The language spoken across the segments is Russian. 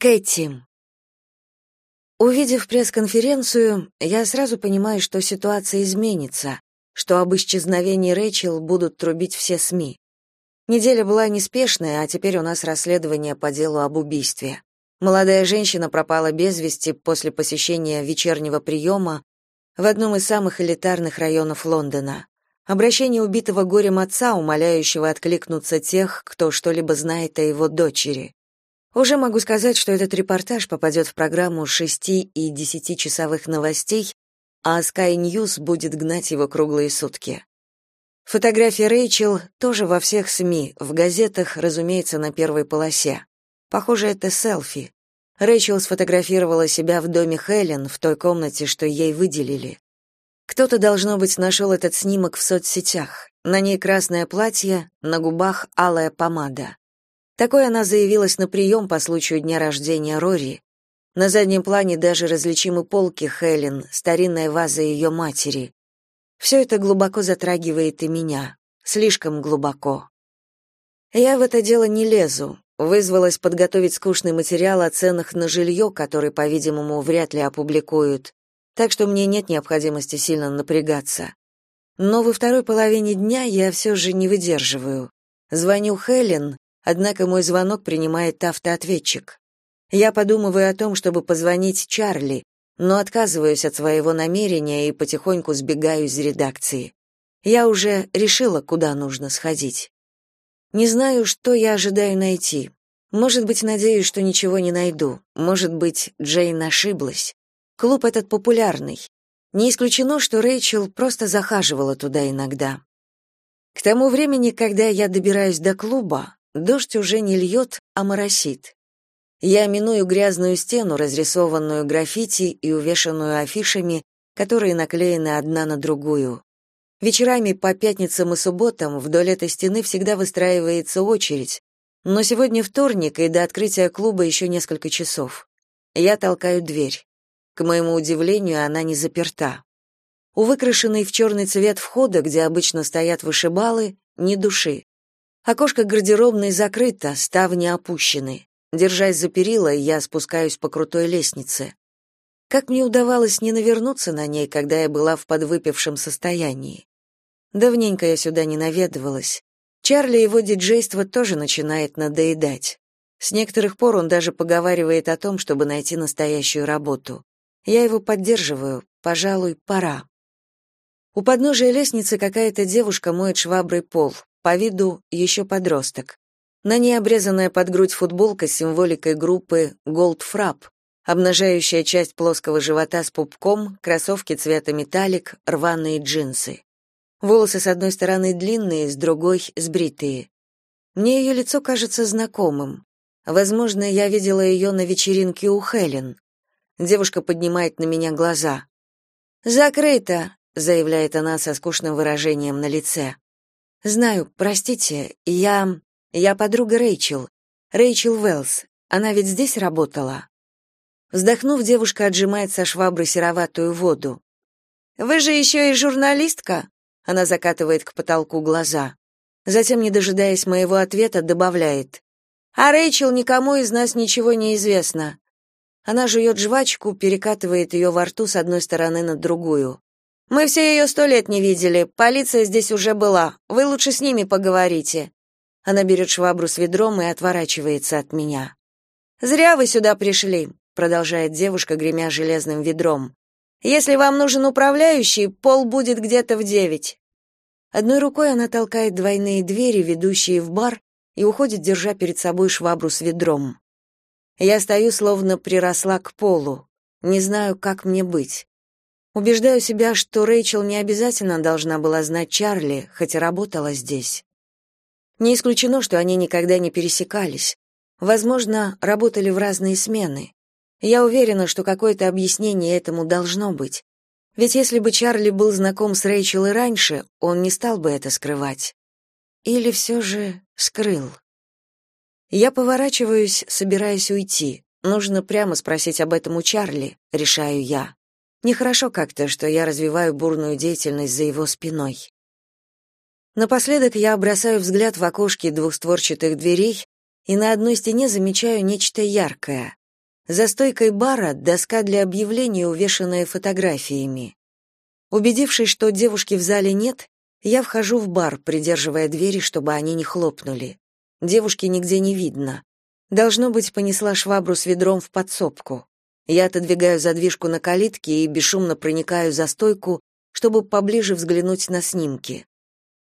Кэти. Увидев пресс-конференцию, я сразу понимаю, что ситуация изменится, что об исчезновении Рэйчел будут трубить все СМИ. Неделя была неспешная, а теперь у нас расследование по делу об убийстве. Молодая женщина пропала без вести после посещения вечернего приема в одном из самых элитарных районов Лондона. Обращение убитого горем отца, умоляющего откликнуться тех, кто что-либо знает о его дочери. Уже могу сказать, что этот репортаж попадет в программу 6 и 10-часовых новостей, а Sky News будет гнать его круглые сутки. Фотография Рэйчел тоже во всех СМИ, в газетах, разумеется, на первой полосе. Похоже, это селфи. Рэйчел сфотографировала себя в доме Хелен, в той комнате, что ей выделили. Кто-то, должно быть, нашел этот снимок в соцсетях. На ней красное платье, на губах алая помада. Такой она заявилась на прием по случаю дня рождения Рори. На заднем плане даже различимы полки Хелен, старинная ваза ее матери. Все это глубоко затрагивает и меня. Слишком глубоко. Я в это дело не лезу. Вызвалась подготовить скучный материал о ценах на жилье, который, по-видимому, вряд ли опубликуют. Так что мне нет необходимости сильно напрягаться. Но во второй половине дня я все же не выдерживаю. Звоню Хелен, Однако мой звонок принимает автоответчик. Я подумываю о том, чтобы позвонить Чарли, но отказываюсь от своего намерения и потихоньку сбегаю из редакции. Я уже решила, куда нужно сходить. Не знаю, что я ожидаю найти. Может быть, надеюсь, что ничего не найду. Может быть, Джейн ошиблась. Клуб этот популярный. Не исключено, что Рэйчел просто захаживала туда иногда. К тому времени, когда я добираюсь до клуба, Дождь уже не льет, а моросит. Я миную грязную стену, разрисованную граффити и увешанную афишами, которые наклеены одна на другую. Вечерами по пятницам и субботам вдоль этой стены всегда выстраивается очередь, но сегодня вторник, и до открытия клуба еще несколько часов. Я толкаю дверь. К моему удивлению, она не заперта. У выкрашенной в черный цвет входа, где обычно стоят вышибалы, ни души. Окошко гардеробной закрыто, ставни опущены. Держась за перила, я спускаюсь по крутой лестнице. Как мне удавалось не навернуться на ней, когда я была в подвыпившем состоянии? Давненько я сюда не наведывалась. Чарли его диджейство тоже начинает надоедать. С некоторых пор он даже поговаривает о том, чтобы найти настоящую работу. Я его поддерживаю, пожалуй, пора. У подножия лестницы какая-то девушка моет шваброй пол по виду еще подросток. На ней обрезанная под грудь футболка с символикой группы Gold Frapp, обнажающая часть плоского живота с пупком, кроссовки цвета металлик, рваные джинсы. Волосы с одной стороны длинные, с другой сбритые. Мне ее лицо кажется знакомым. Возможно, я видела ее на вечеринке у Хелен. Девушка поднимает на меня глаза. «Закрыто», — заявляет она со скучным выражением на лице. Знаю, простите, я я подруга Рэйчел. Рэйчел Велс. Она ведь здесь работала. Вздохнув, девушка отжимает со швабры сероватую воду. Вы же еще и журналистка? Она закатывает к потолку глаза. Затем, не дожидаясь моего ответа, добавляет: "А Рэйчел никому из нас ничего не известно". Она жует жвачку, перекатывает ее во рту с одной стороны на другую. Мы все ее сто лет не видели. Полиция здесь уже была. Вы лучше с ними поговорите. Она берет швабру с ведром и отворачивается от меня. Зря вы сюда пришли, продолжает девушка, гремя железным ведром. Если вам нужен управляющий, пол будет где-то в девять. Одной рукой она толкает двойные двери, ведущие в бар, и уходит, держа перед собой швабру с ведром. Я стою, словно приросла к полу. Не знаю, как мне быть. Убеждаю себя, что Рэйчел не обязательно должна была знать Чарли, хотя работала здесь. Не исключено, что они никогда не пересекались. Возможно, работали в разные смены. Я уверена, что какое-то объяснение этому должно быть. Ведь если бы Чарли был знаком с Рэйчел и раньше, он не стал бы это скрывать. Или все же скрыл. Я поворачиваюсь, собираясь уйти. Нужно прямо спросить об этом у Чарли, решаю я. Нехорошо как-то, что я развиваю бурную деятельность за его спиной. Напоследок я бросаю взгляд в окошки двухстворчатых дверей и на одной стене замечаю нечто яркое. За стойкой бара доска для объявлений, увешанная фотографиями. Убедившись, что девушки в зале нет, я вхожу в бар, придерживая двери, чтобы они не хлопнули. Девушки нигде не видно. Должно быть, понесла швабру с ведром в подсобку. Я отодвигаю задвижку на калитке и бесшумно проникаю за стойку, чтобы поближе взглянуть на снимки.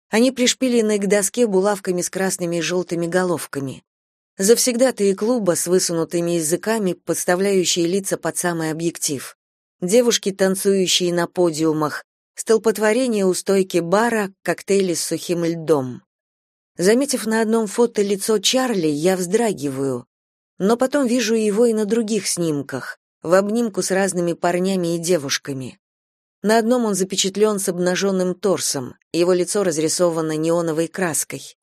Они пришпилены к доске булавками с красными и желтыми головками. Завсегдатые клуба с высунутыми языками, подставляющие лица под самый объектив. Девушки, танцующие на подиумах, столпотворение у стойки бара, коктейли с сухим льдом. Заметив на одном фото лицо Чарли, я вздрагиваю, но потом вижу его и на других снимках, в обнимку с разными парнями и девушками. На одном он запечатлен с обнаженным торсом, его лицо разрисовано неоновой краской.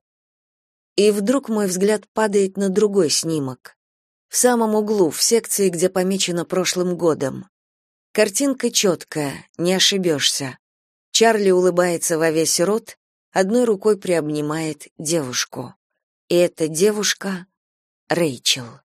И вдруг мой взгляд падает на другой снимок. В самом углу, в секции, где помечено прошлым годом. Картинка четкая, не ошибешься. Чарли улыбается во весь рот, одной рукой приобнимает девушку. И эта девушка — Рэйчел.